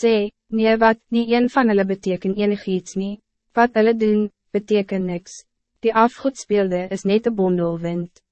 sê, nee wat, nie een van hulle beteken enig iets nie, wat hulle doen, beteken niks, die afgoedspeelde is net een bondel wind.